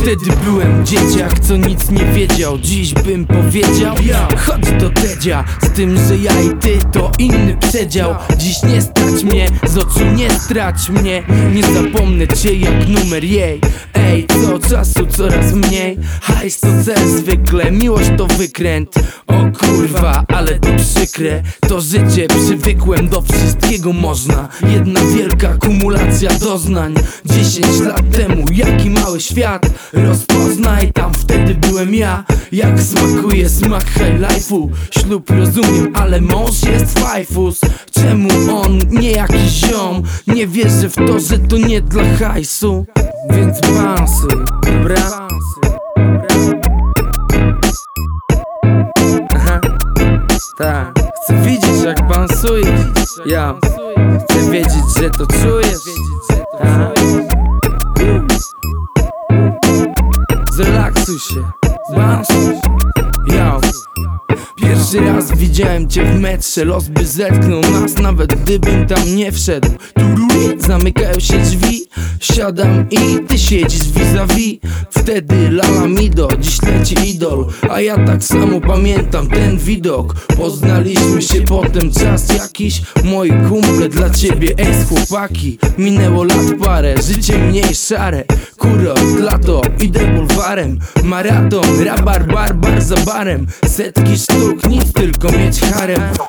Wtedy byłem dzieciak, co nic nie wiedział. Dziś bym powiedział Chodź do Tedzia. Z tym, że ja i ty to inny przedział. Dziś nie stać mnie, z oczu nie strać mnie. Nie zapomnę cię jak numer jej Ej, co czasu coraz mniej. Hajs to cel zwykle, miłość to wykręt. O kurwa, ale to przykre. To życie, przywykłem do wszystkiego można. Jedna wielka kumulacja doznań. 10 lat temu, jaki mały świat. Rozpoznaj, tam wtedy byłem ja. Jak smakuje smak high life'u Ślub rozumiem, ale mąż jest fajfus. Czemu on, nie jakiś ziom? Nie wierzę w to, że to nie dla hajsu Więc bansuj, dobra? Aha, tak. Chcę widzieć jak bansujesz Ja Chcę wiedzieć, że to czujesz. Aha. Zrelaksuj się. Bansuj Pierwszy raz widziałem cię w metrze. Los by zetknął nas nawet gdybym tam nie wszedł. Zamykają się drzwi. Siadam i ty siedzisz vis-a-vis. Wtedy lala mido, dziś leci idol. A ja tak samo pamiętam ten widok. Poznaliśmy się potem czas jakiś. Moi kumple dla ciebie ex chłopaki. Minęło lat parę, życie mniej szare. Kurot, lato, idę bulwarem. Maraton, rabar, barbar za barem. Setki sztuk, nic tylko mieć harem